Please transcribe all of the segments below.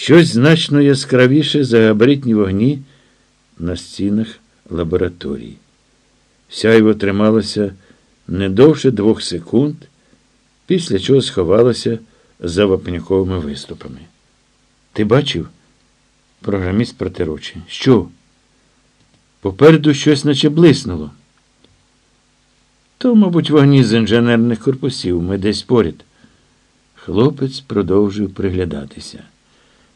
Щось значно яскравіше за габаритні вогні на стінах лабораторії. Сяйво трималося не довше двох секунд, після чого сховалося за вапняковими виступами. Ти бачив? Програміст протер очі. Що? Попереду щось наче блиснуло. То, мабуть, вогні з інженерних корпусів ми десь поряд. Хлопець продовжив приглядатися.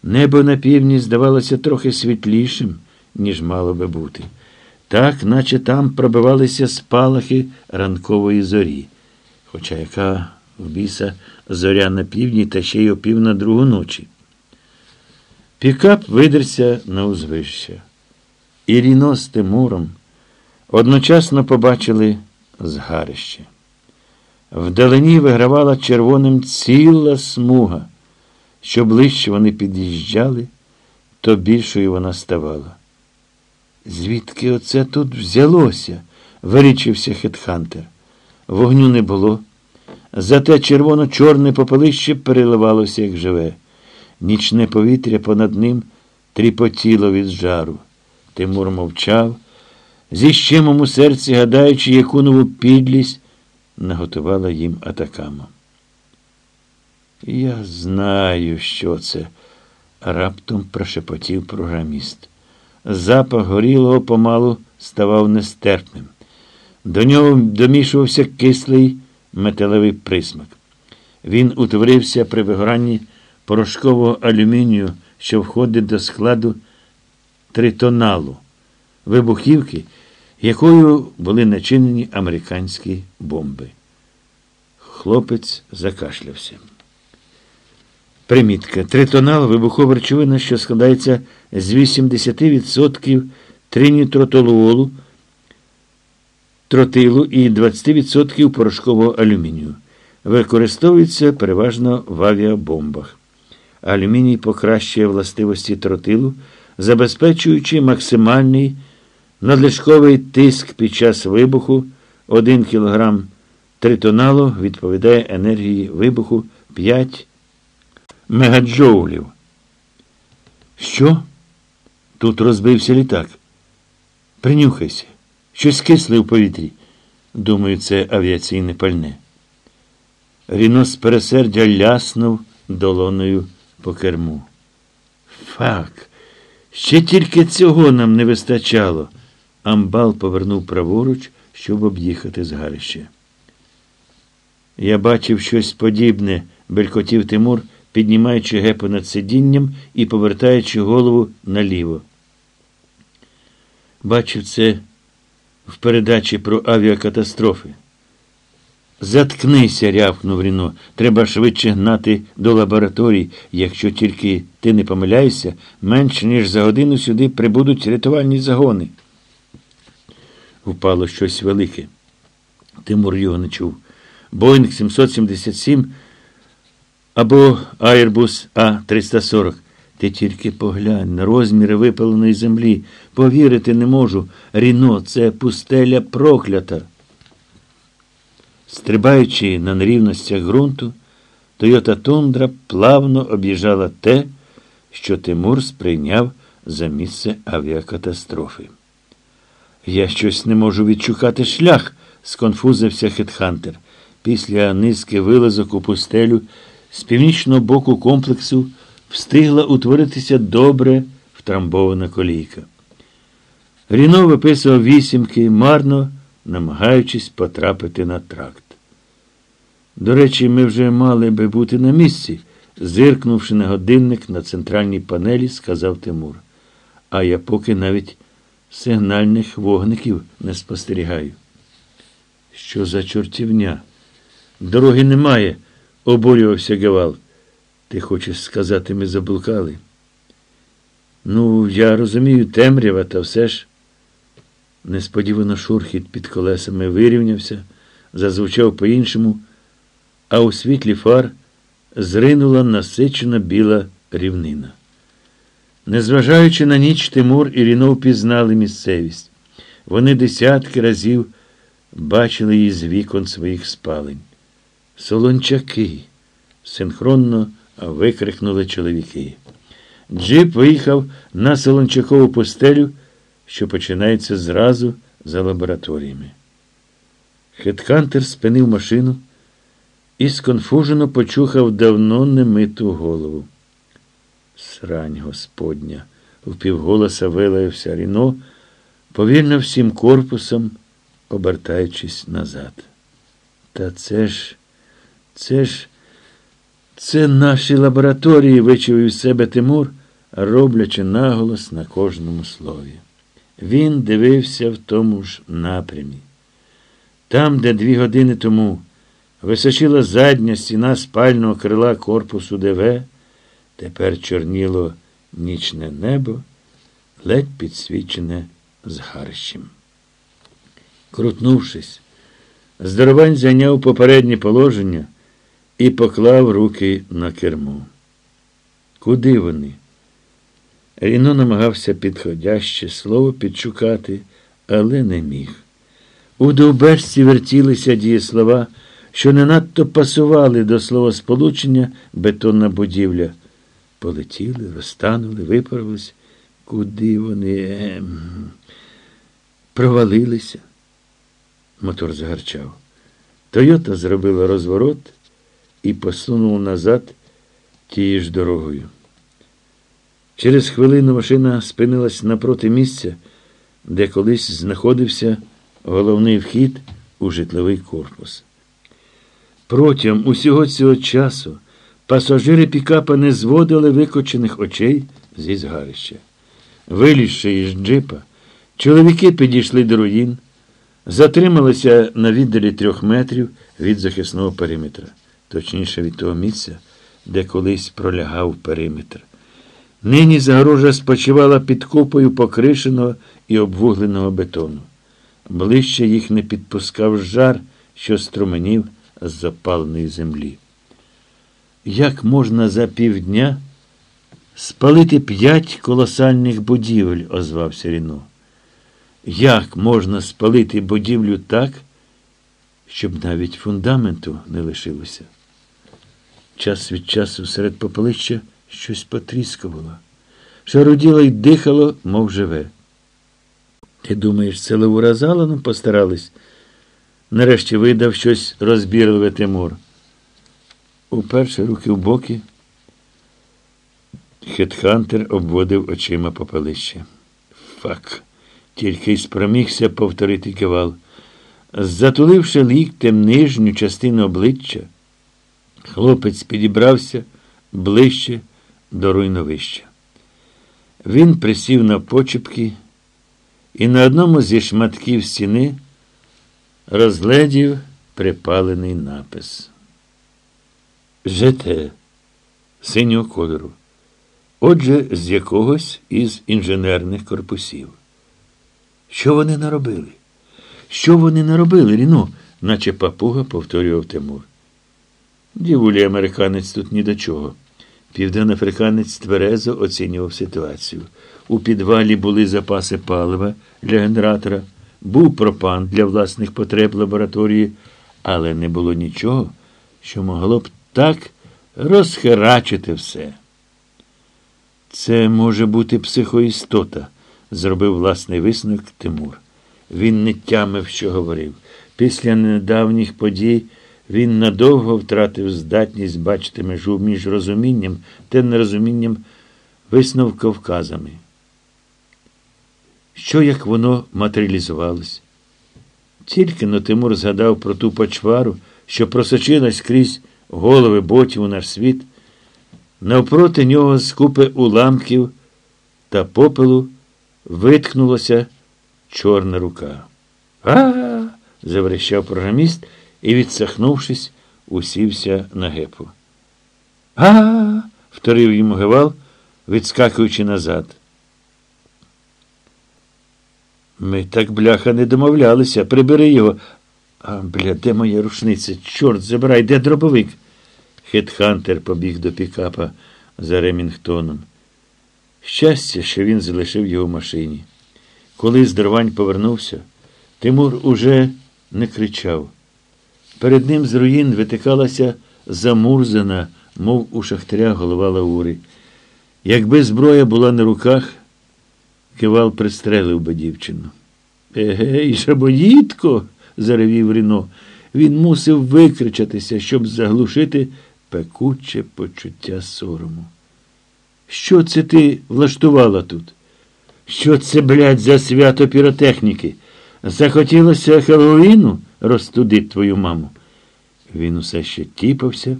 Небо на півдні здавалося трохи світлішим, ніж мало би бути. Так, наче там пробивалися спалахи ранкової зорі. Хоча яка в біса зоря на півдні та ще й о пів на другу ночі. Пікап видерся на узвище. Іріно з Тимуром одночасно побачили згарище. Вдалині вигравала червоним ціла смуга. Що ближче вони під'їжджали, то більшою вона ставала. Звідки оце тут взялося? вирічився Хетхантер. Вогню не було. Зате червоно-чорне попелище переливалося, як живе. Нічне повітря понад ним тріпотіло від жару. Тимур мовчав, зі щемом у серці, гадаючи, яку нову підлість наготувала їм атакама. Я знаю, що це, раптом прошепотів програміст. Запах горілого помалу ставав нестерпним. До нього домішувався кислий металевий присмак. Він утворився при вигоранні порошкового алюмінію, що входить до складу тритоналу, вибухівки, якою були начинені американські бомби. Хлопець закашлявся. Примітка. Тритонал вибухова речовина, що складається з 80% тринітротолуолу, тротилу і 20% порошкового алюмінію. Використовується переважно в авіабомбах. Алюміній покращує властивості тротилу, забезпечуючи максимальний надлишковий тиск під час вибуху 1 кг тритоналу відповідає енергії вибуху 5 мегаджоулів. Що? Тут розбився літак. Принюхайся. Щось кисле у повітрі. Думаю, це авіаційне пальне. Ріно з пересердя ляснув долоною по керму. Фак, ще тільки цього нам не вистачало. Амбал повернув праворуч, щоб об'їхати згарище. Я бачив щось подібне, белькотів Тимур піднімаючи гепу над сидінням і повертаючи голову наліво. Бачив це в передачі про авіакатастрофи. Заткнися, рявкнув Ріно. Треба швидше гнати до лабораторій. Якщо тільки ти не помиляєшся, менше ніж за годину сюди прибудуть рятувальні загони. Впало щось велике. Тимур його не чув. Боїнг 777 або Airbus А340. Ти тільки поглянь на розміри випаленої землі. Повірити не можу. Ріно, це пустеля проклята. Стрибаючи на нерівностях ґрунту, Тойота Тундра плавно об'їжджала те, що Тимур сприйняв за місце авіакатастрофи. Я щось не можу відшукати шлях, сконфузився Хетхантер. Після низки вилазок у пустелю. З північного боку комплексу встигла утворитися добре втрамбована колійка. Ріно виписував вісімки, марно намагаючись потрапити на тракт. До речі, ми вже мали би бути на місці, зиркнувши на годинник на центральній панелі, сказав Тимур. А я поки навіть сигнальних вогників не спостерігаю. Що за чортівня? Дороги немає обурювався Гевал. Ти хочеш сказати, ми заблукали? Ну, я розумію, темрява, та все ж. Несподівано шурхіт під колесами вирівнявся, зазвучав по-іншому, а у світлі фар зринула насичена біла рівнина. Незважаючи на ніч, Тимур і Рінов пізнали місцевість. Вони десятки разів бачили її з вікон своїх спалень. Солончаки. синхронно викрикнули чоловіки. Джип виїхав на Солончакову пустелю, що починається зразу за лабораторіями. Хеткантер спинив машину і сконфужено почухав давно немиту голову. Срань господня, впівголоса вилаявся Ріно, повільно всім корпусом, обертаючись назад. Та це ж, це ж, це наші лабораторії, вичив із себе Тимур, роблячи наголос на кожному слові. Він дивився в тому ж напрямі. Там, де дві години тому височила задня стіна спального крила корпусу ДВ, тепер чорніло нічне небо, ледь підсвічене згарищем. Крутнувшись, здоровань зайняв попереднє положення і поклав руки на кермо. Куди вони? Ріно намагався підходяще слово підшукати, але не міг. У довбешці вертілися дієслова, що не надто пасували до словосполучення бетонна будівля. Полетіли, розтанули, виправились. Куди вони ем, провалилися? Мотор загарчав. Тойота зробила розворот і посунула назад тією ж дорогою. Через хвилину машина спинилась напроти місця, де колись знаходився головний вхід у житловий корпус. Протягом усього цього часу пасажири пікапа не зводили викочених очей зі згарища. Вилізши із джипа, чоловіки підійшли до руїн, затрималися на віддалі трьох метрів від захисного периметра, точніше від того місця, де колись пролягав периметр. Нині загорожа спочивала під купою покришеного і обвугленого бетону. Ближче їх не підпускав жар, що струменів з запаленої землі. Як можна за півдня спалити п'ять колосальних будівель, озвався Ріно. Як можна спалити будівлю так, щоб навіть фундаменту не лишилося? Час від часу серед попелища щось потріскувало. Шаруділо й дихало, мов живе. Ти думаєш, це Левура Заланом постарались? Нарешті видав щось розбірливе Тимур. Уперше руки в боки. Хетхантер обводив очима попелище. Фак, тільки й спромігся повторити кивал. Затуливши ліктем нижню частину обличчя, хлопець підібрався ближче до руйновища. Він присів на почепки і на одному зі шматків стіни розгледів припалений напис. ЖТ синього кольору. Отже, з якогось із інженерних корпусів. Що вони наробили? Що вони наробили, Ріно? наче папуга повторював Тимур. Дівулі американець тут ні до чого. Південноафриканець тверезо оцінював ситуацію. У підвалі були запаси палива для генератора, був пропан для власних потреб лабораторії, але не було нічого, що могло б так розхерачити все. Це може бути психоістота, зробив власний висновок Тимур. Він не тямив, що говорив. Після недавніх подій. Він надовго втратив здатність бачити межу між розумінням та нерозумінням висновковказами. Що як воно матеріалізувалось? Тільки но Тимур згадав про ту почвару, що просочилась крізь голови ботів у наш світ, навпроти нього з купи уламків та попелу виткнулася чорна рука. А! заверещав програміст і, відсахнувшись, усівся на гепу. А. вторив йому гевал, відскакуючи назад. Ми так, бляха, не домовлялися. Прибери його. А, бля, де моя рушниця? Чорт, забирай, де дробовик? Хетхантер побіг до пікапа за Ремінгтоном. Щастя, що він залишив його в машині. Коли здорвань повернувся, Тимур уже не кричав. Перед ним з руїн витикалася замурзана, мов у шахтаря голова Лаури. Якби зброя була на руках, кивал пристрелив би дівчину. Егей, жабоїтко, заревів Ріно. Він мусив викричатися, щоб заглушити пекуче почуття сорому. Що це ти влаштувала тут? Що це, блядь, за свято піротехніки? Захотілося Хеллоуіну розтудить твою маму. Він усе ще тіпався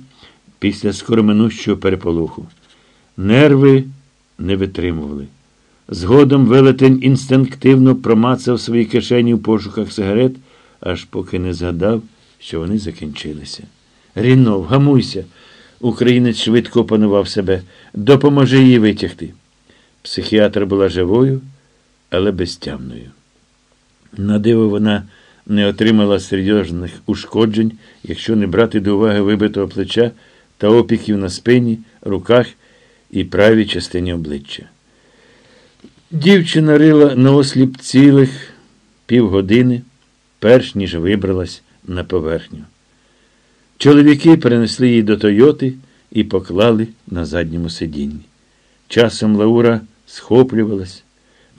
після скороминущого переполоху. Нерви не витримували. Згодом велетень інстинктивно промацав свої кишені в пошуках сигарет, аж поки не згадав, що вони закінчилися. Ріно, вгамуйся. Українець швидко опанував себе. Допоможи її витягти. Психіатр була живою, але безтямною. На диво вона не отримала серйозних ушкоджень, якщо не брати до уваги вибитого плеча та опіків на спині, руках і правій частині обличчя. Дівчина рила на осліп цілих півгодини, перш ніж вибралась на поверхню. Чоловіки перенесли її до Тойоти і поклали на задньому сидінні. Часом Лаура схоплювалась,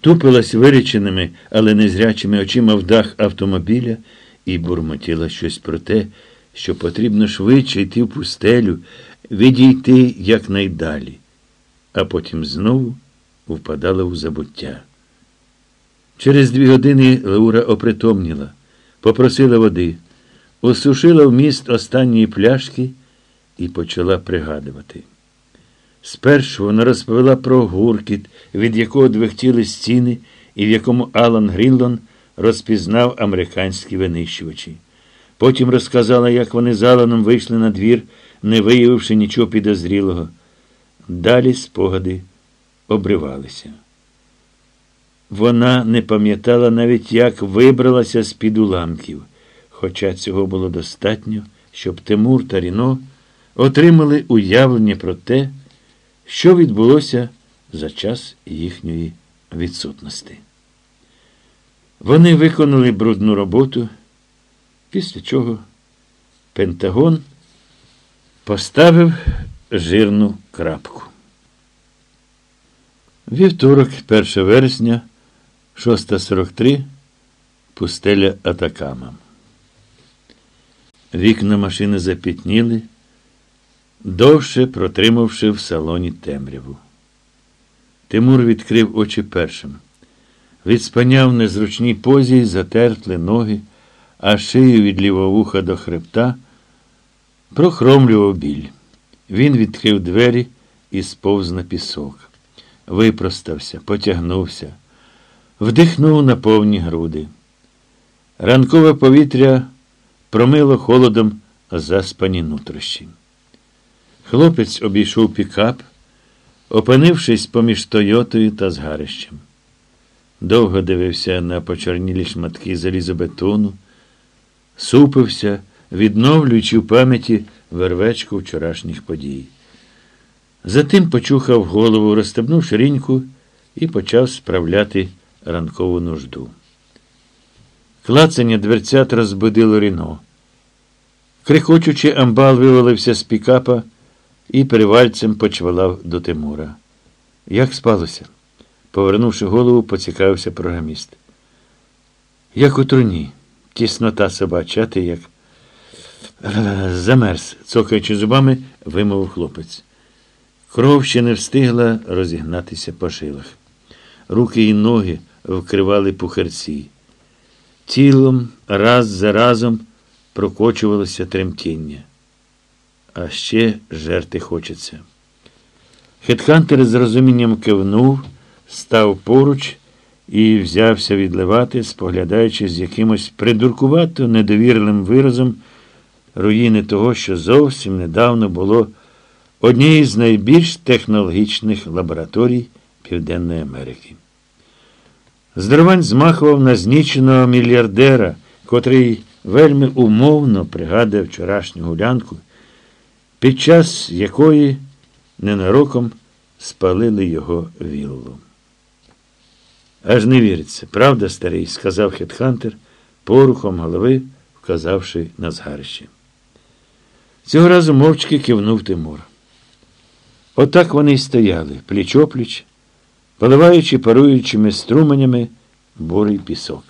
тупилась виріченими, але незрячими очима в дах автомобіля і бурмотіла щось про те, що потрібно швидше йти в пустелю, відійти якнайдалі, а потім знову впадала у забуття. Через дві години Лаура опритомніла, попросила води, осушила в міст останньої пляшки і почала пригадувати. Спершу вона розповіла про гуркіт, від якого двихтіли стіни, і в якому Алан Гріллон розпізнав американські винищувачі. Потім розказала, як вони з Аланом вийшли на двір, не виявивши нічого підозрілого. Далі спогади обривалися. Вона не пам'ятала навіть, як вибралася з під уламків, хоча цього було достатньо, щоб Тимур та Ріно отримали уявлення про те, що відбулося за час їхньої відсутності. Вони виконали брудну роботу, після чого Пентагон поставив жирну крапку. Вівторок, 1 вересня, 6.43, пустеля Атакама. Вікна машини запітніли, довше протримавши в салоні темряву. Тимур відкрив очі першим. Від спання незручній позі затертли ноги, а шию від лівого вуха до хребта прохромлював біль. Він відкрив двері і сповз на пісок. Випростався, потягнувся, вдихнув на повні груди. Ранкове повітря промило холодом заспані нутрощі. Хлопець обійшов пікап, опинившись поміж Тойотою та згарищем. Довго дивився на почорнілі шматки залізобетону, супився, відновлюючи в пам'яті вервечку вчорашніх подій. Затим почухав голову, розстебнув шириньку і почав справляти ранкову нужду. Клацання дверцят розбудило Ріно. Крихочучи, амбал вивалився з пікапа і перевальцем почвалав до Тимура. Як спалося? Повернувши голову, поцікавився програміст. Як у труні, тіснота собача, ти як. Замерз, цокаючи зубами, вимовив хлопець. Кров ще не встигла розігнатися по жилах. Руки і ноги вкривали пухарці. Тілом раз за разом прокочувалося тремтіння. А ще жерти хочеться. Хетхантер з розумінням кивнув, став поруч і взявся відливати, споглядаючи з якимось придуркувато недовірливим виразом руїни того, що зовсім недавно було однією з найбільш технологічних лабораторій Південної Америки. Здоровань змахував на зніченого мільярдера, котрий вельми умовно пригадує вчорашню гулянку, під час якої ненароком спалили його віллу. Аж не віриться, правда, старий, сказав Хетхантер, порухом голови, вказавши на згарище. Цього разу мовчки кивнув Тимур. Отак вони й стояли, пліч-опліч, поливаючи паруючими струменями бурий пісок.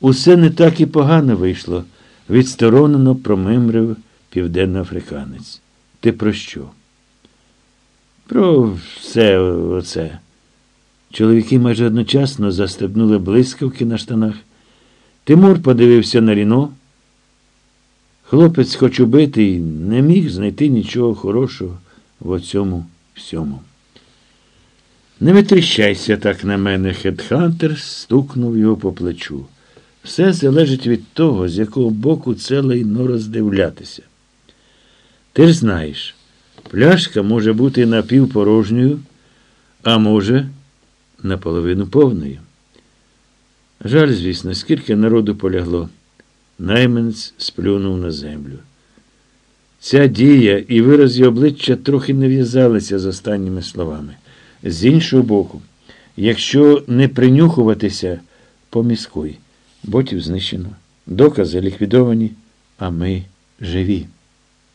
Усе не так і погано вийшло, відсторонено промимрив південноафриканець. Ти про що? Про все оце. Чоловіки майже одночасно застебнули блискавки на штанах. Тимур подивився на Ріно. Хлопець, хоч убитий, не міг знайти нічого хорошого в оцьому всьому. Не витріщайся так на мене, Хедхантер стукнув його по плечу. Все залежить від того, з якого боку це лайно роздивлятися. Ти ж знаєш, пляшка може бути напівпорожньою, а може, наполовину повною. Жаль, звісно, скільки народу полягло. Найманець сплюнув на землю. Ця дія і вираз її обличчя трохи не в'язалися з останніми словами. З іншого боку, якщо не принюхуватися, поміскуй. Ботів знищено, докази ліквідовані, а ми живі.